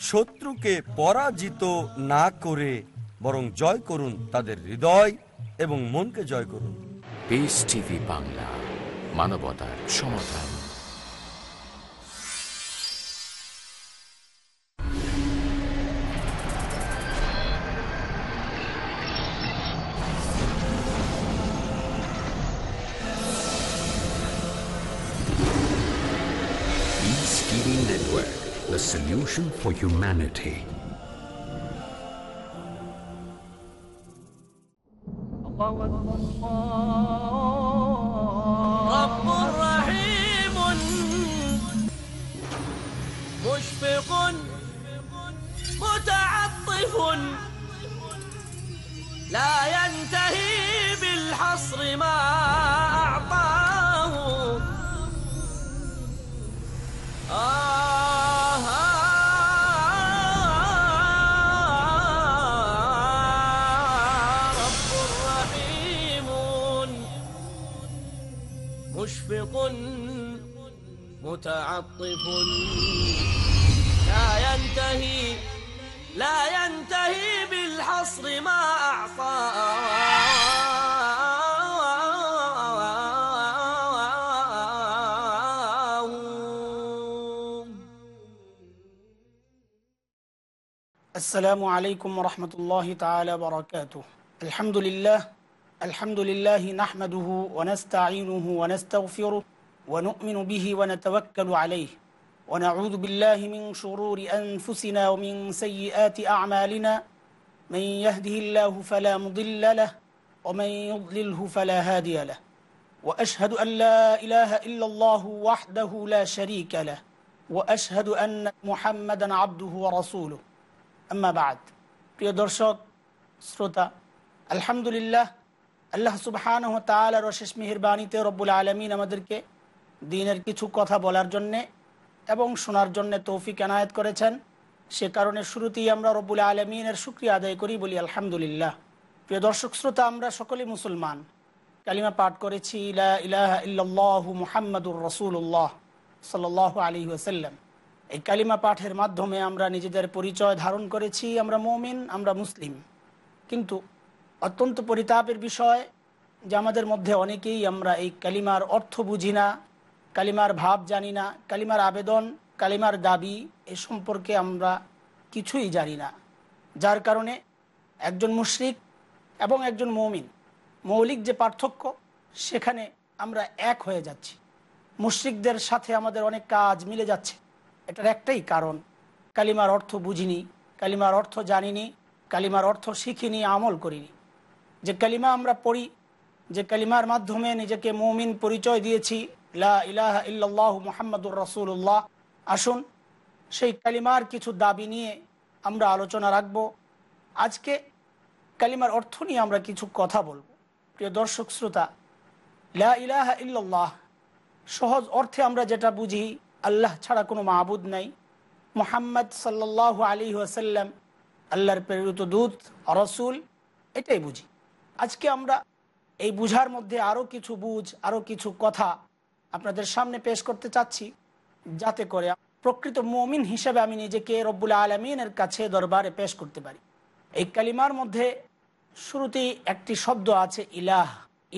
শত্রুকে পরাজিত না করে বরং জয় করুন তাদের হৃদয় এবং মনকে জয় করুন। বাংলা মানবতার সমাধান। Network, the solution for humanity. رب متعطف لا ينتهي لا ينتهي بالحصر ما أعطاه السلام عليكم ورحمة الله تعالى وبركاته. الحمد لله الحمد لله نحمده ونستعينه ونستغفره ونؤمن به ونتوكل عليه. ونعوذ بالله من شرور أنفسنا ومن سيئات أعمالنا. من يهده الله فلا مضل له ومن يضلله فلا هادي له. وأشهد أن لا إله إلا الله وحده لا شريك له. وأشهد أن محمدا عبده ورسوله. أما بعد في দর্শক سرطة الحمد لله الله سبحانه وتعالى رشش مهرباني رب العالمين مدركه দিনের কিছু কথা বলার জন্যে এবং শোনার জন্যে তৌফিক এনায়েত করেছেন। সে কারণে শুরুতেই আমরা রব্বুল আলমিনের শুক্রিয়া আদায় করি, বলি আলহামদুলিল্লাহ। প্রিয় দর্শক শ্রোতা, আমরা সকলেই মুসলমান। কালিমা পাঠ করেছি ইলা মুহাম্মাদুর রসুল্লাহ সাল্লাহ আলী ওসাল্লাম এই কালিমা পাঠের মাধ্যমে আমরা নিজেদের পরিচয় ধারণ করেছি, আমরা মৌমিন, আমরা মুসলিম। কিন্তু অত্যন্ত পরিতাপের বিষয় যে আমাদের মধ্যে অনেকেই আমরা এই কালিমার অর্থ বুঝি না কালিমার ভাব জানি না, কালিমার আবেদন, কালিমার দাবি এ সম্পর্কে আমরা কিছুই জানি না। যার কারণে একজন মুশরিক এবং একজন মৌমিন, মৌলিক যে পার্থক্য, সেখানে আমরা এক হয়ে যাচ্ছি। মুশরিকদের সাথে আমাদের অনেক কাজ মিলে যাচ্ছে। এটার একটাই কারণ, কালিমার অর্থ বুঝিনি, কালিমার অর্থ জানিনি, কালিমার অর্থ শিখিনি, আমল করিনি। যে কালিমা আমরা পড়ি, যে কালিমার মাধ্যমে নিজেকে মৌমিন পরিচয় দিয়েছি লা ইলাহা ইল্লাল্লাহ আসুন, সেই কালিমার কিছু দাবি নিয়ে আমরা আলোচনা রাখব। আজকে কালিমার অর্থ নিয়ে আমরা কিছু কথা বলব। প্রিয় দর্শক শ্রোতা, লা ইলাহা ইল্লাল্লাহ, সহজ অর্থে আমরা যেটা বুঝি, আল্লাহ ছাড়া কোনো মাহবুদ নাই। মোহাম্মদ সাল্লাহ আলী ওয়াসাল্লাম, আল্লাহর প্রেরিত দূত, রসুল, এটাই বুঝি। আজকে আমরা এই বুঝার মধ্যে আরও কিছু বুঝ আরও কিছু কথা আপনাদের সামনে পেশ করতে চাচ্ছি। যাতে করে প্রকৃত মমিন হিসেবে আমি নিজেকে রব্বুল আলমিনের কাছে দরবারে পেশ করতে পারি। এই কালিমার মধ্যে শুরুতেই একটি শব্দ আছে, ইলাহ।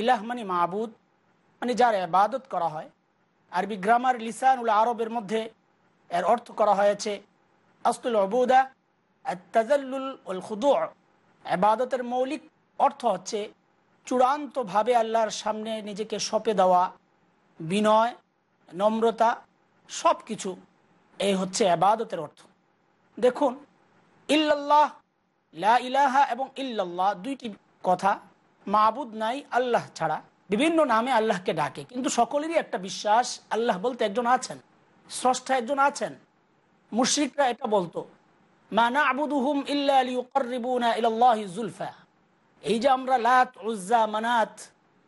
ইলাহ মানে মাহবুদ মানে যার আবাদত করা হয়। আরবি গ্রামার লিসানুল আরবের মধ্যে এর অর্থ করা হয়েছে, আস্তুল অবুদা তাজাল্লুল উল খুদু। আবাদতের মৌলিক অর্থ হচ্ছে চূড়ান্তভাবে আল্লাহর সামনে নিজেকে সঁপে দেওয়া বিনয়, নম্রতা সব কিছু এই হচ্ছে আবাদতের অর্থ। দেখুন, ইল্লাল্লাহ, লা ইলাহা এবং ইল্লাল্লাহ দুইটি কথা মাবুদ নাই আল্লাহ ছাড়া। বিভিন্ন নামে আল্লাহকে ডাকে, কিন্তু সকলেরই একটা বিশ্বাস, আল্লাহ বলতে একজন আছেন, স্রষ্টা একজন আছেন। মুশ্রিকরা এটা বলতো, মা না আবুদুহুম ইল্লা ইলাল্লাহি জুলফা। এই যে আমরা লাত উজ্জা মানাত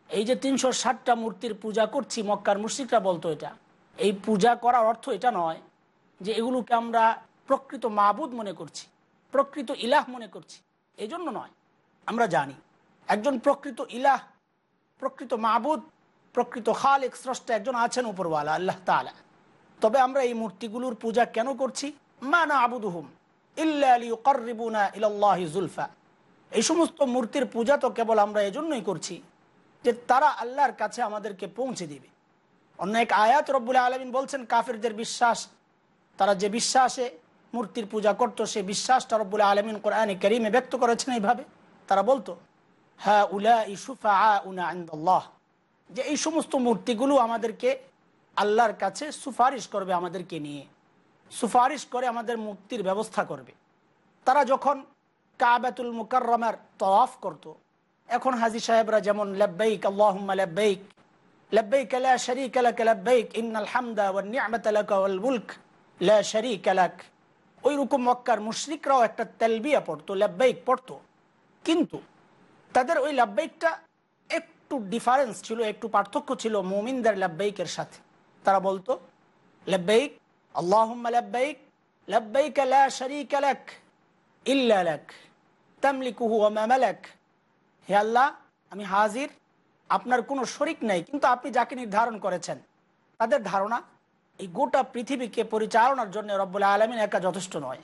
এই যে তিনশো ষাটটা মূর্তির পূজা করছি মক্কার মুর্শিকরা বলতো এটা। এই পূজা করার অর্থ এটা নয় যে এগুলোকে আমরা প্রকৃত মাবুদ মনে করছি, প্রকৃত ইলাহ মনে করছি। এই জন্য নয়, আমরা জানি। একজন প্রকৃত ইলাহ, প্রকৃত মাবুদ, প্রকৃত খালেক স্রষ্টা একজন আছেন উপরওয়ালা, আল্লাহ তালা তবে আমরা এই মূর্তিগুলোর পূজা কেন করছি? মা না আবুদুহুম ইল্লা ইলাল্লাহি জুলফা। এই সমস্ত মূর্তির পূজা তো কেবল আমরা এজন্যই করছি যে তারা আল্লাহর কাছে আমাদেরকে পৌঁছে দিবে। অন্য এক আয়াত রব্বুল আলমিন বলছেন, কাফেরদের বিশ্বাস, তারা যে বিশ্বাসে মূর্তির পূজা করতো, সে বিশ্বাসটা রব্বুল আলমিন কোরআনে করিমে ব্যক্ত করেছেন এইভাবে। তারা বলতো হ্যাঁ উলা ইসুফা উনা আন্দাল্লাহ যে এই সমস্ত মূর্তিগুলো আমাদেরকে আল্লাহর কাছে সুপারিশ করবে আমাদেরকে নিয়ে। সুপারিশ করে আমাদের মুক্তির ব্যবস্থা করবে। তারা যখন কাবাতুল মুকাররমার তওয়াফ করত। এখন হাজি সাহেবরা যেমন, লব্বাইক, আল্লাহুম্মা লব্বাইক লব্বাইক, লা শারীকা লাক, লব্বাইক, ইন্নাল হামদা ওয়ান নি'মাতা লাক ওয়াল মুলক, লা শারীকা লাক। ওই রকম মক্কার মুশরিকরাও একটা তালবিয়া পড়তো, লব্বাইক পড়তো। কিন্তু তাদের ওই লাব্বাইকটা একটু ডিফারেন্স ছিল, একটু পার্থক্য ছিল মুমিনদের লাব্বাইকের সাথে। তারা বলতো, লব্বাইক, আল্লাহুম্মা লব্বাইক লব্বাইক, লা শারীকা লাক, ইল্লা লাক, তামলিকুহু ওয়া মা মালাক। হে আল্লাহ, আমি হাজির। আপনার কোনো শরিক নাই, কিন্তু আপনি যাকে নির্ধারণ করেছেন, তাদের ধারণা, এই গোটা পৃথিবীকে পরিচালনার জন্য রব্বুল আলমিন একা যথেষ্ট নয়।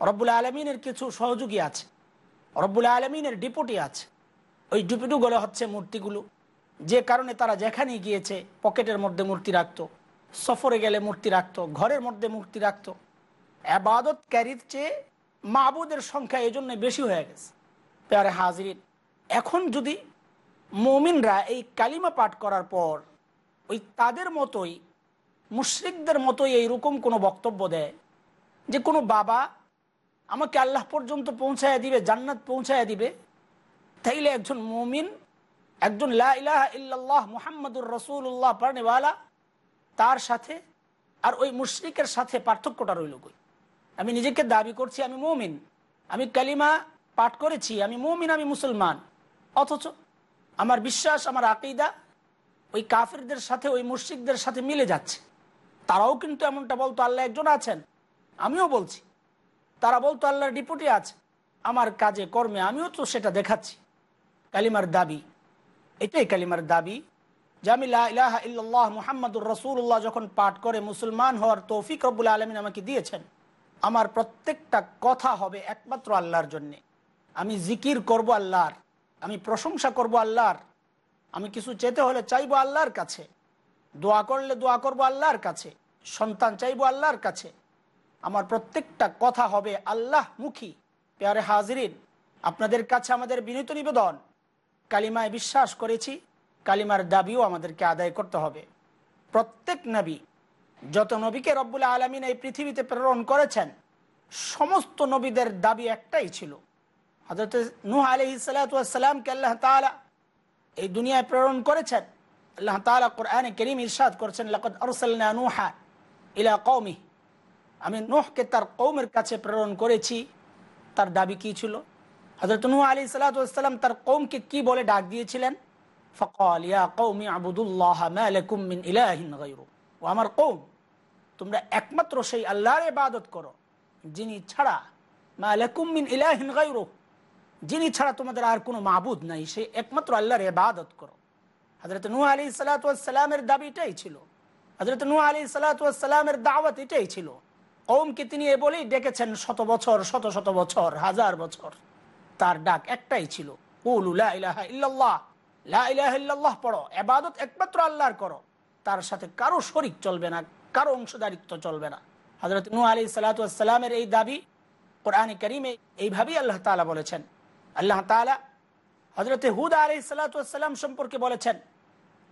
রব্বুল আলমিনের কিছু সহযোগী আছে, রব্বুল আলমিনের ডিপুটি আছে। ওই ডিপুটিগুলো হচ্ছে মূর্তিগুলো। যে কারণে তারা যেখানেই গিয়েছে, পকেটের মধ্যে মূর্তি রাখত, সফরে গেলে মূর্তি রাখত, ঘরের মধ্যে মূর্তি রাখত। রাখতো আবাদতকারীর চেয়ে মাবুদের সংখ্যা এই জন্য বেশি হয়ে গেছে। পেয়ারে হাজির এখন যদি মমিনরা এই কালিমা পাঠ করার পর ওই তাদের মতোই, মুশ্রিকদের মতোই এইরকম কোনো বক্তব্য দেয় যে কোনো বাবা আমাকে আল্লাহ পর্যন্ত পৌঁছায় দিবে, জান্নাত পৌঁছায় দিবে, তাইলে একজন মমিন, একজন লা ইলাহা ইল্লাল্লাহ মুহাম্মদুর রসুল্লাহ পারনেওয়ালা তার সাথে আর ওই মুশরিকের সাথে পার্থক্যটা রইল কই? আমি নিজেকে দাবি করছি, আমি মমিন, আমি কালিমা পাঠ করেছি, আমি মমিন, আমি মুসলমান। অথচ আমার বিশ্বাস, আমার আকিদা ওই কাফিরদের সাথে, ওই মুশরিকদের সাথে মিলে যাচ্ছে। তারাও কিন্তু এমনটা বলতো, আল্লাহ একজন আছেন। আমিও বলছি, তারা বলতো, আল্লাহর ডিপুটি আছে। আমার কাজে, কর্মে আমিও তো সেটা দেখাচ্ছি। কালিমার দাবি, এটাই কালিমার দাবি জামিলা ইলাহা ইল্লাল্লাহ মুহাম্মদুর রসুল্লাহ যখন পাঠ করে মুসলমান হওয়ার তৌফিক রব্বুল আলমিন আমাকে দিয়েছেন, আমার প্রত্যেকটা কথা হবে একমাত্র আল্লাহর জন্যে। আমি জিকির করব আল্লাহর। আমি প্রশংসা করব আল্লাহর। আমি কিছু চেতে হলে চাইব আল্লাহর কাছে। দোয়া করলে দোয়া করব আল্লাহর কাছে। সন্তান চাইব আল্লাহর কাছে। আমার প্রত্যেকটা কথা হবে আল্লাহ মুখী পেয়ারে হাজরিন, আপনাদের কাছে আমাদের বিনীত নিবেদন। কালিমায় বিশ্বাস করেছি, কালিমার দাবিও আমাদেরকে আদায় করতে হবে। প্রত্যেক নবী, যত নবীকে রব্বুল আলমিন এই পৃথিবীতে প্রেরণ করেছেন, সমস্ত নবীদের দাবি একটাই ছিল হজরত নুহ আলহি সালাতামকে আল্লাহ তালা এই দুনিয়ায় প্রেরণ করেছেন। আল্লাহ তালা কোরআনে করিম ইরশাদ করেছেন নুহা ইলা কৌমি আমি নুহকে তার কৌমের কাছে প্রেরণ করেছি। তার দাবি কী ছিল? হজরত নুহ আলী সালাতাম তার কৌমকে কি বলে ডাক দিয়েছিলেন? ফকল ইয়া কৌমি আবুদুল্লাহ মিন ইলাহিন ও আমার কৌম তোমরা একমাত্র সেই আল্লাহর ইবাদত করো, যিনি ছাড়া মালাকুম মিন ইলাহিন গায়রু যিনি ছাড়া তোমাদের আর কোনো মাবুদ নাই, সে একমাত্র আল্লাহর এবাদত করো। হজরত নূহ আলী সালাতামের দাবি এটাই ছিল। হজরত নূহ আলী সালাতামের দাওয়াত এটাই ছিল। ওমকে তিনি এ বলেই ডেকেছেন শত বছর, শত শত বছর, হাজার বছর। তার ডাক একটাই ছিল ইল্লাল্লাহ পড়ো এবাদত একমাত্র আল্লাহর করো। তার সাথে কারও শরিক চলবে না, কারও অংশদারিত্ব চলবে না। হজরত নূ আলী সালাতামের এই দাবি কোরআনে করিমে এইভাবেই আল্লাহ তালা বলেছেন আল্লাহ তালা হজরত হুদা আলী সালাতাম সম্পর্কে বলেছেন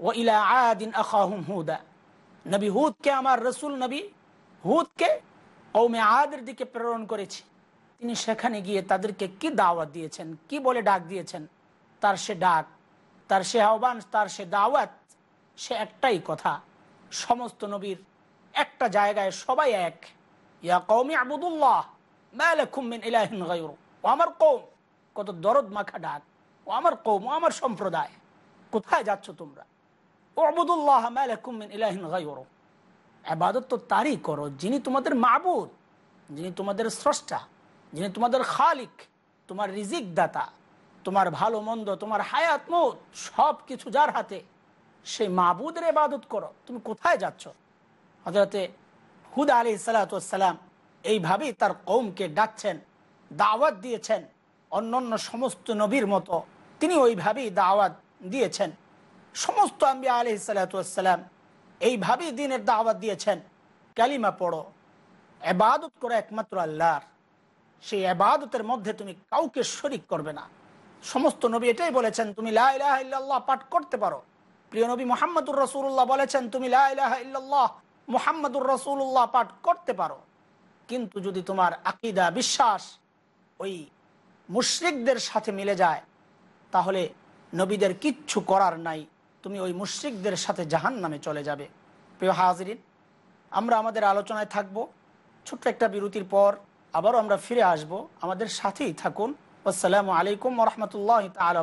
ও ইলা আদিন আখাহুম হুদা। নবী হুদকে আমার রসুল নবী হুদকে কৌমে আদের দিকে প্রেরণ করেছি। তিনি সেখানে গিয়ে তাদেরকে কি দাওয়াত দিয়েছেন, কি বলে ডাক দিয়েছেন, তার সে ডাক, তার সে আহ্বান, তার সে দাওয়াত, সে একটাই কথা, সমস্ত নবীর একটা জায়গায় সবাই এক, ইয়া কৌমি আবুদুল্লাহ মালাকুমিন ইলাহিন গায়রু আমার কৌম কত দরদ মাখা ডাক। ও আমার কৌম আমার সম্প্রদায়। কোথায় যাচ্ছ তোমরা? ও আবুদুল্লাহ ইলাহিন আবাদত তো তারই করো, যিনি তোমাদের মাবুদ, যিনি তোমাদের স্রষ্টা, যিনি তোমাদের খালিক, তোমার রিজিক দাতা, তোমার ভালো মন্দ, তোমার হায়াত মত সব কিছু যার হাতে, সেই মাবুদের এবাদত করো। তুমি কোথায় যাচ্ছ? হজরতে হুদা আলি সালাতাম এইভাবেই তার কৌমকে ডাকছেন, দাওয়াত দিয়েছেন। অন্যান্য সমস্ত নবীর মতো তিনি ওইভাবেই দাওয়াত দিয়েছেন। সমস্ত আম্বিয়া আলি সালাতাম এইভাবেই দিনের দাওয়াত দিয়েছেন। কালিমা পড়ো। এবাদত করো একমাত্র আল্লাহর। সেই আবাদতের মধ্যে তুমি কাউকে শরিক করবে না। সমস্ত নবী এটাই বলেছেন, তুমি লা ইলাহা ইল্লাল্লাহ পাঠ করতে পারো। প্রিয় নবী মোহাম্মদুর রসুল্লাহ বলেছেন, তুমি লা ইলাহা ইল্লাল্লাহ মোহাম্মদুর রসুল্লাহ পাঠ করতে পারো। কিন্তু যদি তোমার আকিদা, বিশ্বাস ওই মুশরিকদের সাথে মিলে যায়, তাহলে নবীদের কিচ্ছু করার নাই। তুমি ওই মুশরিকদের সাথে জাহান নামে চলে যাবে। প্রিয় হাজরিন, আমরা আমাদের আলোচনায় থাকব। ছোট্ট একটা বিরতির পর আবারও আমরা ফিরে আসব। আমাদের সাথেই থাকুন। আসসালামু আলাইকুম রহমতুল্লাহ তালা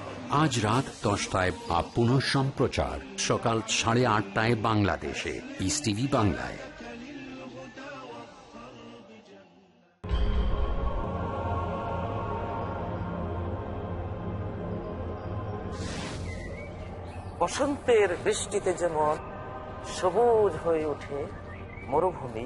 আজ রাত দশটায় বা পুনঃ সম্প্রচার। সকাল সাড়ে আটটায় বাংলাদেশে। পিস টিভি বাংলায়। বসন্তের বৃষ্টিতে যেমন সবুজ হয়ে ওঠে মরুভূমি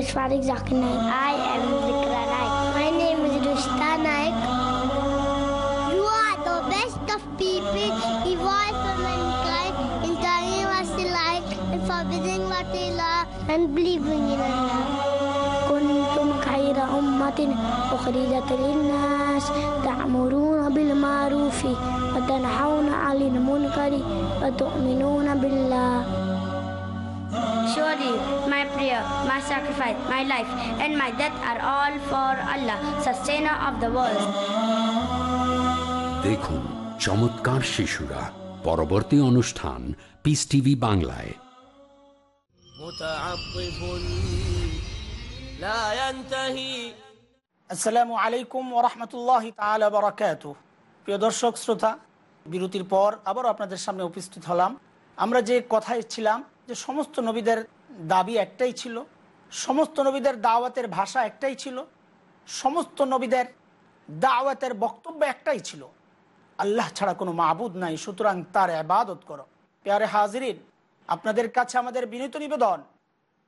name is Farid Zakir Naik. I am Zikra Naik. My name is Rushta Naik. You are the best of people, evolved for mankind, in telling what they like, and forbidding what they love, and believing in Allah. كنتم خير أمة أخرجت للناس تأمرون بالمعروف وتنحون عن المنكر وتؤمنون بالله Surely my prayer, my sacrifice, my life, and my death are all for Allah, sustainer of the world. দেখুন চমৎকার শিশুরা পরবর্তী অনুষ্ঠান piece TV বাংলায়। আসসালামু আলাইকুম ওরহমতুল্লাহ তাল বরাকাত প্রিয় দর্শক শ্রোতা বিরতির পর আবার আপনাদের সামনে উপস্থিত হলাম। আমরা যে কথায় ছিলাম যে সমস্ত নবীদের দাবি একটাই ছিল, সমস্ত নবীদের দাওয়াতের ভাষা একটাই ছিল, সমস্ত নবীদের দাওয়াতের বক্তব্য একটাই ছিল, আল্লাহ ছাড়া কোনো মাহবুদ নাই, সুতরাং তার আবাদত করো। পেয়ারে হাজিরিন, আপনাদের কাছে আমাদের বিনীত নিবেদন,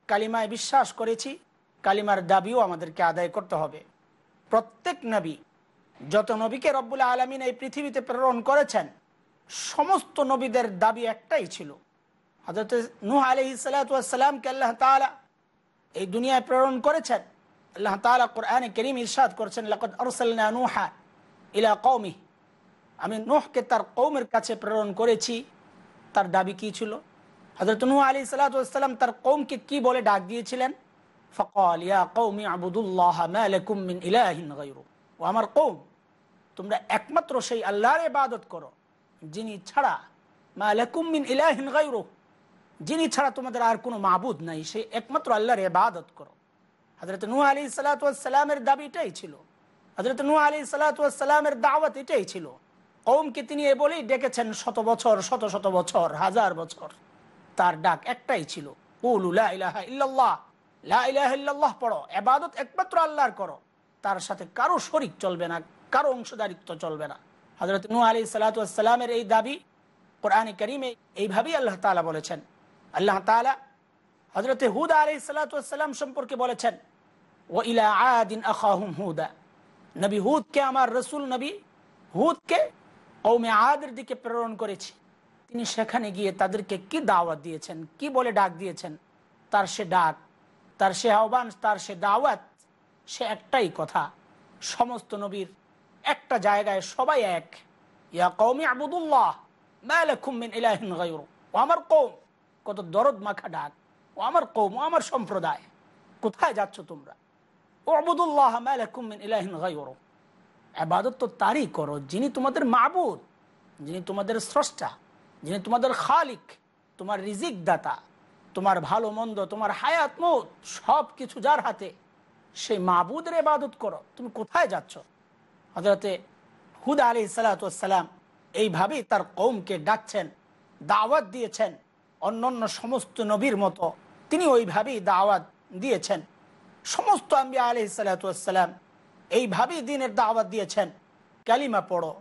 কালিমায় বিশ্বাস করেছি, কালিমার দাবিও আমাদেরকে আদায় করতে হবে। প্রত্যেক নবী, যত নবীকে রব্বুল আলমিন এই পৃথিবীতে প্রেরণ করেছেন, সমস্ত নবীদের দাবি একটাই ছিল হজরত নুহ আলহি সালাতামকে আল্লাহ তালা এই দুনিয়ায় প্রেরণ করেছেন। আল্লাহ তালা কোরআনে করিম ইরশাদ করেছেন, লকদ আরসালনা নুহা ইলা কৌমি আমি নুহকে তার কৌমের কাছে প্রেরণ করেছি। তার দাবি কি ছিল? হজরত নুহ আলী সালাতাম তার কৌমকে কি বলে ডাক দিয়েছিলেন? ফকল, ইয়া কৌমি আবুদুল্লাহ মালাকুম মিন ইলাহিন গায়রু। ও আমার কৌম তোমরা একমাত্র সেই আল্লাহর ইবাদত করো, যিনি ছাড়া মালাকুম মিন ইলাহিন গায়রু। যিনি ছাড়া তোমাদের আর কোনো মাবুদ নাই, সে একমাত্র আল্লাহর এবাদত করো। হজরত নূহ আলী সালাতামের দাবি এটাই ছিল। হজরত নূহ আলী সালাতামের দাওয়াত এটাই ছিল। কৌমকে তিনি এ বলেই ডেকেছেন শত বছর, শত শত বছর, হাজার বছর। তার ডাক একটাই ছিল উলুল্লাহ ইলাহা পড়ো এবাদত একমাত্র আল্লাহর করো। তার সাথে কারও শরিক চলবে না, কারও অংশদারিত্ব চলবে না। হজরত নূ আলী সালাতামের এই দাবি কোরআনে করিমে এইভাবেই আল্লাহ তালা বলেছেন আল্লাহ তালা হজরত হুদ আলী সালাতাম সম্পর্কে বলেছেন ও ইলা আদিন আখাহুম হুদা। নবী হুদকে আমার রসুল নবী হুদকে কৌমে আদের দিকে প্রেরণ করেছি। তিনি সেখানে গিয়ে তাদেরকে কি দাওয়াত দিয়েছেন, কি বলে ডাক দিয়েছেন, তার সে ডাক, তার সে আহ্বান, তার সে দাওয়াত, সে একটাই কথা, সমস্ত নবীর একটা জায়গায় সবাই এক। ইয়া কৌমি আবুদুল্লাহ আমার কৌম কত দরদ মাখা ডাক। ও আমার কৌম, ও আমার সম্প্রদায়। কোথায় যাচ্ছ তোমরা? ও আবুদুল্লাহ ইলাহিন আবাদত তো তারই করো, যিনি তোমাদের মাবুদ, যিনি তোমাদের স্রষ্টা, যিনি তোমাদের খালিক, তোমার রিজিক দাতা, তোমার ভালো মন্দ, তোমার হায়াত মত, সব কিছু যার হাতে, সেই মাবুদের এবাদত করো। তুমি কোথায় যাচ্ছ? হজরতে হুদা আলি সালাতাম এইভাবেই তার কৌমকে ডাকছেন, দাওয়াত দিয়েছেন। অন্যান্য সমস্ত নবীর মতো তিনি ওইভাবেই দাওয়াত দিয়েছেন। সমস্ত আম্বিয়া আলি সালাতাম এইভাবেই দিনের দাওয়াত দিয়েছেন। কালিমা পড়ো।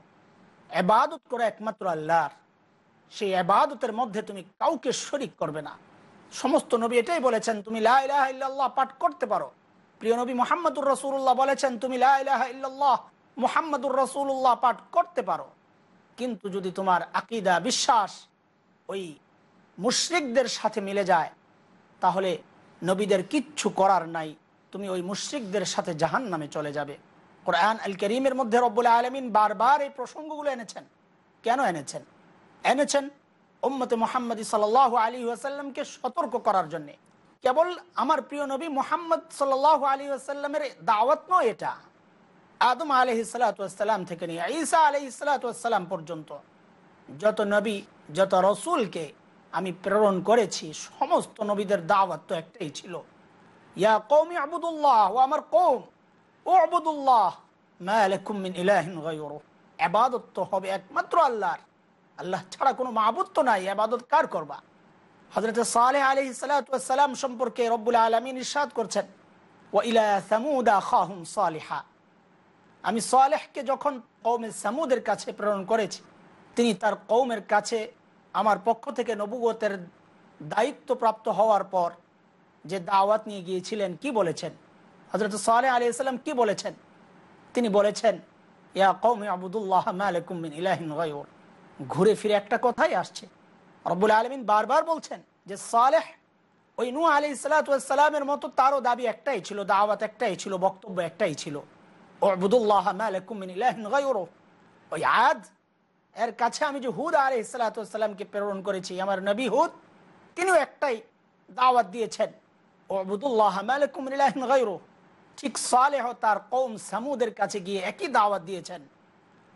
এবাদত করো একমাত্র আল্লাহর। সেই আবাদতের মধ্যে তুমি কাউকে শরিক করবে না। সমস্ত নবী এটাই বলেছেন, তুমি লাহ পাঠ করতে পারো। প্রিয় নবী মোহাম্মদুর রসুল্লাহ বলেছেন, তুমি লাহ মোহাম্মদুর রসুল্লাহ পাঠ করতে পারো। কিন্তু যদি তোমার আকিদা, বিশ্বাস ওই মুশ্রিকদের সাথে মিলে যায়, তাহলে নবীদের কিচ্ছু করার নাই। তুমি ওই মুশ্রিকদের সাথে জাহান নামে চলে যাবে। কোরআন আল করিমের মধ্যে রব্বুল আলমিন বারবার এই প্রসঙ্গগুলো এনেছেন। কেন এনেছেন? এনেছেন ওম্মতে মোহাম্মদ সাল আলী আসাল্লামকে সতর্ক করার জন্য। কেবল আমার প্রিয় নবী মোহাম্মদ সাল আলী আসাল্লামের দাওয়াত নয় এটা। আদম আলহ সালাতাম থেকে নিয়ে ঈসা আলহ সালাতাম পর্যন্ত। যত নবী, যত রসুলকে আমি প্রেরণ করেছি। সমস্ত নবীদের দাওয়াত তো একটাই ছিল। ইয়া কৌমি আবুদুল্লাহ, ও আমার কৌম ও আবুদুল্লাহ মালিন ইলাহিন আবাদত তো হবে একমাত্র আল্লাহর। আল্লাহ ছাড়া কোনো মাহবুদ নাই আবাদত কার করবা? হজরত সালেহ আলহি সালাম সম্পর্কে রব্বুল আলমিন ইসাদ করছেন ও ইলা সামুদা খাহুম সালেহা। আমি সালেহকে যখন কৌমের সামুদের কাছে প্রেরণ করেছি, তিনি তার কৌমের কাছে আমার পক্ষ থেকে নবুগতের দায়িত্বপ্রাপ্ত হওয়ার পর যে দাওয়াত নিয়ে গিয়েছিলেন, কি বলেছেন? হজরত সালেহ আলি সাল্লাম কি বলেছেন? তিনি বলেছেন, ইয়া কৌমি আবুদুল্লাহ মালিকুমিন ইলাহিন ঘুরে ফিরে একটা কথাই আসছে। রব্বুল আলমিন বারবার বলছেন যে, সালেহ, ওই নু আলি সালাতামের মতো তারও দাবি একটাই ছিল, দাওয়াত একটাই ছিল, বক্তব্য একটাই ছিল। আবুদুল্লাহ ওই আদ এর কাছে আমি যে হুদ আলি সালাতামকে প্রেরণ করেছি আমার নবী হুদ তিনিও একটাই দাওয়াত দিয়েছেন ও আবুদুল্লাহ গাইরো ঠিক সালেহ তার কৌম সামুদের কাছে গিয়ে একই দাওয়াত দিয়েছেন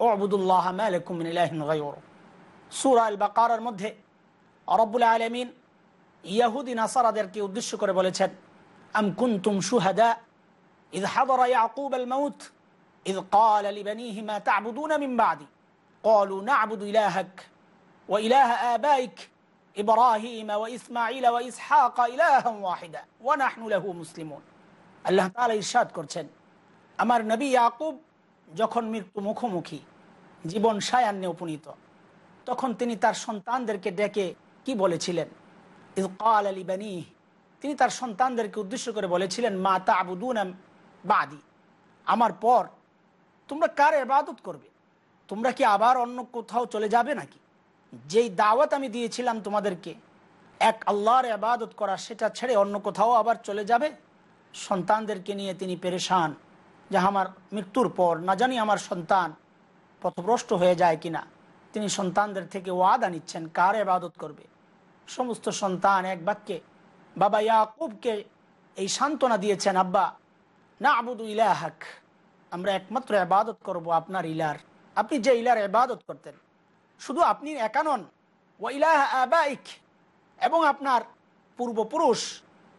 ও আবুদুল্লাহ মালকুমিন গাইরো সুরা আল বাকার মধ্যে রব্বুল আলমিন ইয়াহুদি নাসারাদেরকে উদ্দেশ্য করে বলেছেন আম কুন্তুম সুহাদা إذ حضر يعقوب الموت إذ قال لبنيه ما تعبدون من بعدي قالوا نعبد إلهك وإله آبائك إبراهيم وإسماعيل وإسحاق إلها واحدا ونحن له مسلمون আল্লাহ তাআলা ইরশাদ করছেন আমার নবী ইয়াকুব যখন মৃত্যু মুখোমুখি জীবন সায়ান্নে উপনীত তখন তিনি তার সন্তানদেরকে ডেকে কি বলেছিলেন ইজ কাল আলী বানি তিনি তার সন্তানদেরকে উদ্দেশ্য করে বলেছিলেন মা তা আবুদুন বাদি আমার পর তোমরা কার এবাদত করবে তোমরা কি আবার অন্য কোথাও চলে যাবে নাকি? যেই দাওয়াত আমি দিয়েছিলাম তোমাদেরকে, এক আল্লাহর আবাদত করা, সেটা ছেড়ে অন্য কোথাও আবার চলে যাবে? সন্তানদেরকে নিয়ে তিনি পেরেশান, যে আমার মৃত্যুর পর না জানি আমার সন্তান পথভ্রষ্ট হয়ে যায় কিনা। তিনি সন্তানদের থেকে ওয়াদা নিচ্ছেন, কার এবাদত করবে? সমস্ত সন্তান এক বাক্যে, বাবা ইয়াকুবকে এই সান্ত্বনা দিয়েছেন, আব্বা না আবুদু ইলাহাক, আমরা একমাত্র আবাদত করব আপনার ইলার। আপনি যে ইলার এবাদত করতেন, শুধু আপনি একা নন ও ইলাহ আবাইক, এবং আপনার পূর্বপুরুষ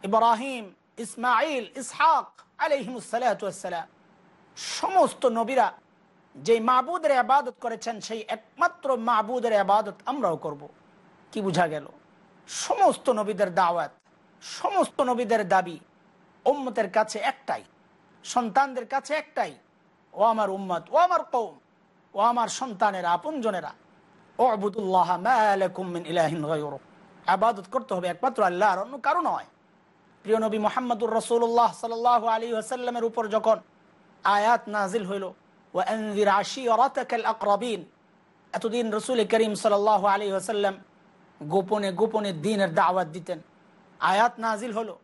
ইব্রাহিম ইসমাইল ইসহাক আলহিমসালাম সমস্ত নবীরা যে মাবুদের আবাদত করেছেন, সেই একমাত্র মাবুদের আবাদত আমরাও করব। কি বোঝা গেল? সমস্ত নবীদের দাওয়াত, সমস্ত নবীদের দাবি উম্মতের কাছে একটাই, সন্তানদের কাছে একটাই, ও আমার উম্মত, ও আমার কৌম ও আমার সন্তানেরা, আপনজনেরা ও আবুদুল্লাহ ইলাহিন আবাদত করতে হবে একমাত্র আল্লাহ, আর অন্য কারও নয়। প্রিয় নবী মোহাম্মদুর রসুল্লাহ সাল আলী আসাল্লামের উপর যখন আয়াত নাজিল হইল ও এতদিন রসুল করিম সাল আলী আসাল্লাম গোপনে গোপনে দিনের দাওয়াত দিতেন। আয়াত নাজিল হলো।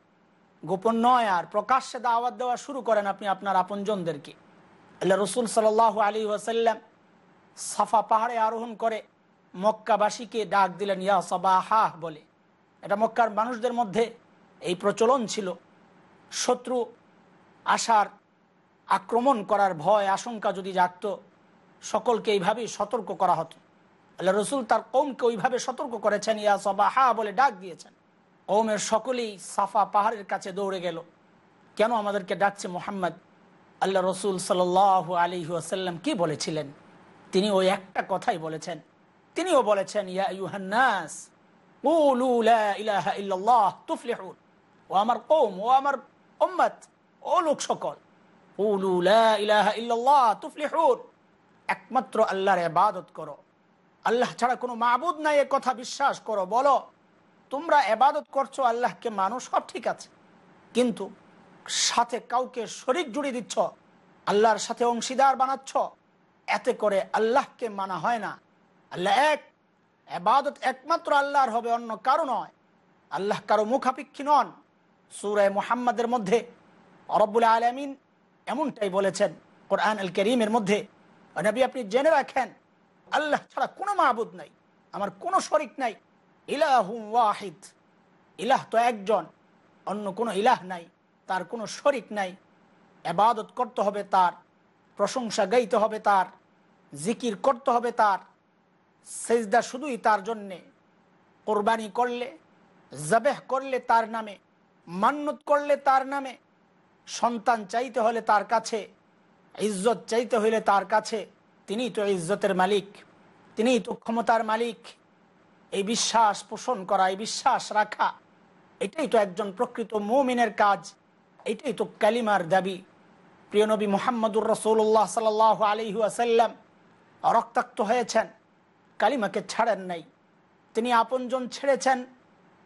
গোপন নয়, আর প্রকাশ্যে দাওয়াত দেওয়া শুরু করেন আপনি আপনার আপনজনদেরকে। আল্লাহ রসুল সাল আলী ওয়াসাল্লাম সাফা পাহাড়ে আরোহণ করে মক্কাবাসীকে ডাক দিলেন, ইয়া সবাহাহ বলে। এটা মক্কার মানুষদের মধ্যে এই প্রচলন ছিল। শত্রু আসার আক্রমণ করার ভয়, আশঙ্কা যদি জাগত, সকলকে এইভাবেই সতর্ক করা হতো। আল্লাহ রসুল তার কৌমকে ওইভাবে সতর্ক করেছেন, ইয়া সবাহা বলে ডাক দিয়েছেন। কৌমের সকলেই সাফা পাহাড়ের কাছে দৌড়ে গেল। কেন আমাদেরকে ডাকছে মোহাম্মদ? আল্লাহ রসুল সাল আলী আসাল্লাম কি বলেছিলেন? তিনি ওই একটা কথাই বলেছেন। তিনিও বলেছেন, ইয়া ও আমার কৌম ও আমার উম্মত, ও লোক সকল। একমাত্র আল্লাহর এবাদত করো। আল্লাহ ছাড়া কোনো মাবুদ নাই এ কথা বিশ্বাস করো, বলো। তোমরা এবাদত করছ, আল্লাহকে মানো, সব ঠিক আছে। কিন্তু সাথে কাউকে শরিক জুড়ে দিচ্ছ, আল্লাহর সাথে অংশীদার বানাচ্ছ এতে করে আল্লাহকে মানা হয় না। আল্লাহ এক এবাদত একমাত্র আল্লাহর হবে, অন্য কারও নয়। আল্লাহ কারও মুখাপেক্ষী নন। সুরায় মুহাম্মাদের মধ্যে অরব্বুল আলমিন এমনটাই বলেছেন কোরআন আল করিমের মধ্যে নবী, আপনি জেনে রাখেন, আল্লাহ ছাড়া কোনো মাহবুদ নাই, আমার কোনো শরিক নাই। ইলাহ ওয়াহিদ, ইলাহ তো একজন, অন্য কোনো ইলাহ নাই, তার কোনো শরিক নাই। এবাদত করতে হবে তার প্রশংসা গাইতে হবে তার, জিকির করতে হবে তার, সেজদা শুধুই তার জন্যে। কোরবানি করলে, জবেহ করলে তার নামে মান্যত করলে তার নামে, সন্তান চাইতে হলে তার কাছে, ইজ্জত চাইতে হইলে তার কাছে তিনি তো ইজ্জতের মালিক, তিনিই তো ক্ষমতার মালিক। এই বিশ্বাস পোষণ করা, এই বিশ্বাস রাখা, এটাই তো একজন প্রকৃত মৌমিনের কাজ, এটাই তো কালিমার দাবি। প্রিয় নবী মোহাম্মদুর রসৌল্লাহ সাল আলহি আসাল্লাম রক্তাক্ত হয়েছেন, কালিমাকে ছাড়েন নাই। তিনি আপনজন ছেড়েছেন,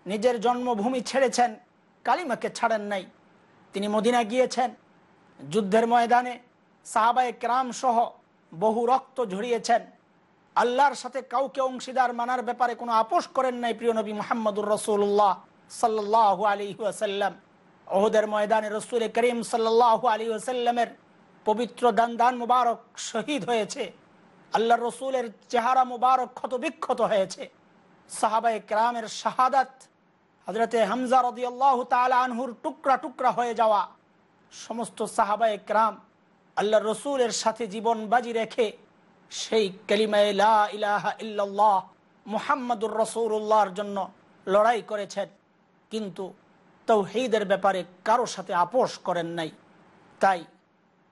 নিজের জন্মভূমি ছেড়েছেন, কালিমাকে ছাড়েন নাই। তিনি মদিনা গিয়েছেন, যুদ্ধের ময়দানে সাহাবায় ক্রাম সহ বহু রক্ত ঝরিয়েছেন। আল্লাহর সাথে কাউকে অংশীদার মানার ব্যাপারে কোনো আপোষ করেন নাই প্রিয় নবী মোহাম্মদুর রসুল্লাহ সাল্লাহ আলী আসাল্লাম ওহদের ময়দানে রসুল করিম সাল্লাহ আলী আসাল্লামের পবিত্র দান মুবারক শহীদ হয়েছে। আল্লাহ রসুলের চেহারা মুবারক ক্ষত বিক্ষত হয়েছে। সাহাবাই ক্রামের শাহাদাত হজরতে হামজা রদি আল্লাহ আনহুর টুকরা টুকরা হয়ে যাওয়া। সমস্ত সাহাবাই ক্রাম আল্লাহ রসুলের সাথে জীবন বাজি রেখে সেই কালিমায় ইল্লাল্লাহ মুহাম্মদুর রসুল্লাহর জন্য লড়াই করেছেন। কিন্তু তৌহিদের ব্যাপারে কারও সাথে আপোষ করেন নাই। তাই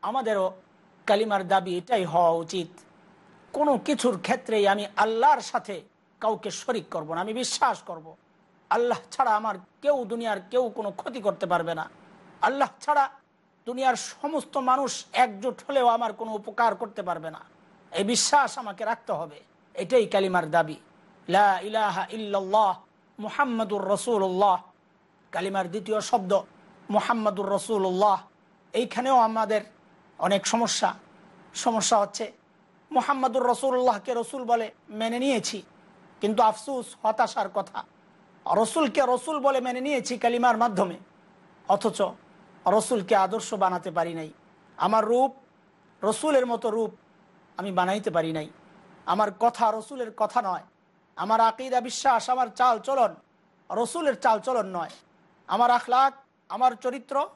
আমাদেরও কালিমার দাবি এটাই হওয়া উচিত। কোনো কিছুর ক্ষেত্রেই আমি আল্লাহর সাথে কাউকে শরিক করব না, আমি বিশ্বাস করব। আল্লাহ ছাড়া আমার কেউ দুনিয়ার কেউ কোনো ক্ষতি করতে পারবে না। আল্লাহ ছাড়া দুনিয়ার সমস্ত মানুষ একজোট হলেও আমার কোনো উপকার করতে পারবে না। এই বিশ্বাস আমাকে রাখতে হবে। এটাই কালিমার দাবি। লা ইলাহা ইল্লাল্লাহ মুহাম্মাদুর রসুল্লাহ কালিমার দ্বিতীয় শব্দ, মুহাম্মাদুর রসুল্লাহ এইখানেও আমাদের অনেক সমস্যা। সমস্যা হচ্ছে, মুহাম্মাদুর রসুল্লাহকে রসুল বলে মেনে নিয়েছি, কিন্তু আফসুস, হতাশার কথা। রসুলকে রসুল বলে মেনে নিয়েছি কালিমার মাধ্যমে, অথচ রসুলকে আদর্শ বানাতে পারি নাই। আমার রূপ, রসুলের মতো রূপ আমি বানাইতে পারি নাই। আমার কথা রসুলের কথা নয়। আমার আকিদা, বিশ্বাস, আমার চাল চলন রসুলের চাল চলন নয়। আমার আখলাক, আমার চরিত্র,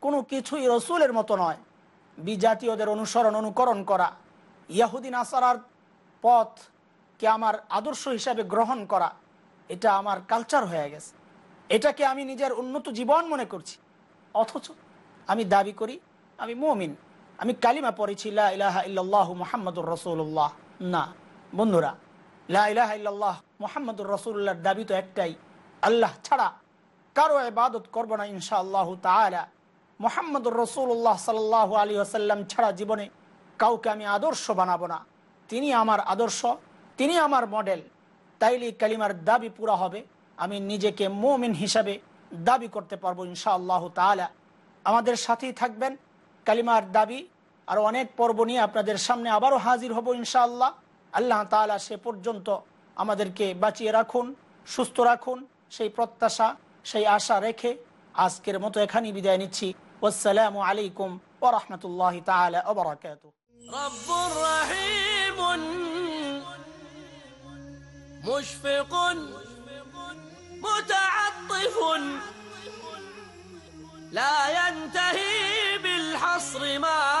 কোনো কিছুই রসুলের মতো নয়। বিজাতীয়দের অনুসরণ, অনুকরণ করা। ইয়াহুদিন আসারার পথকে আমার আদর্শ হিসাবে গ্রহণ করা। এটা আমার কালচার হয়ে গেছে। এটাকে আমি নিজের উন্নত জীবন মনে করছি। অথচ আমি দাবি করি, আমি মমিন। আমি কালিমা পড়েছি, লা ইলাহা ইল্লাল্লাহ মুহাম্মাদুর রসুল্লাহ না, বন্ধুরা, লা ইলাহা ইল্লাল্লাহ মুহাম্মাদুর রসুল্লাহর দাবি তো একটাই, আল্লাহ ছাড়া কারও এবাদত করব না ইনশা আল্লাহ তালা মোহাম্মদুর রসুল্লাহ সাল্লাহ আলী আসাল্লাম ছাড়া জীবনে কাউকে আমি আদর্শ বানাবো না। তিনি আমার আদর্শ, তিনি আমার মডেল। তাইলে কালিমার দাবি পুরা হবে। আমি নিজেকে মোমিন হিসাবে দাবি করতে পারব ইনশা আল্লাহ তালা আমাদের সাথেই থাকবেন কালিমার দাবি। আর অনেক পর্ব নিয়ে আপনাদের সামনে আবারও হাজির হব ইনশাআল্লাহ। আল্লাহ তালা সে পর্যন্ত আমাদেরকে বাঁচিয়ে রাখুন, সুস্থ রাখুন। সেই প্রত্যাশা সেই আশা রেখে আজকের মতো এখানেই বিদায় নিচ্ছি আসসালামু আলাইকুম ও রহমতুল্লাহ তালা ওবরাকাত رب رحيم مشفق متعطف لا ينتهي بالحصر ما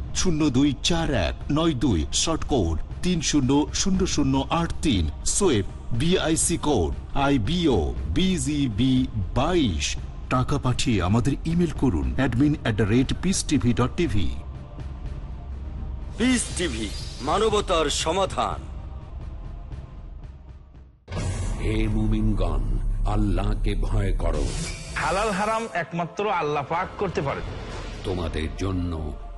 শূন্য দুই চার এক নয় দুই শর্ট কোড তিন শূন্য শূন্য শূন্য আট তিন সোয়েব BIC code I BO BGB বাইশ। টাকা পাঠিয়ে আমাদের ইমেল করুন admin at the rate peace TV dot TV peace TV মানবতার সমাধান। হে মুমিনগণ আল্লাহকে ভয় করো। হালাল হারাম একমাত্র আল্লাহ পাক করতে পারে। তোমাদের জন্য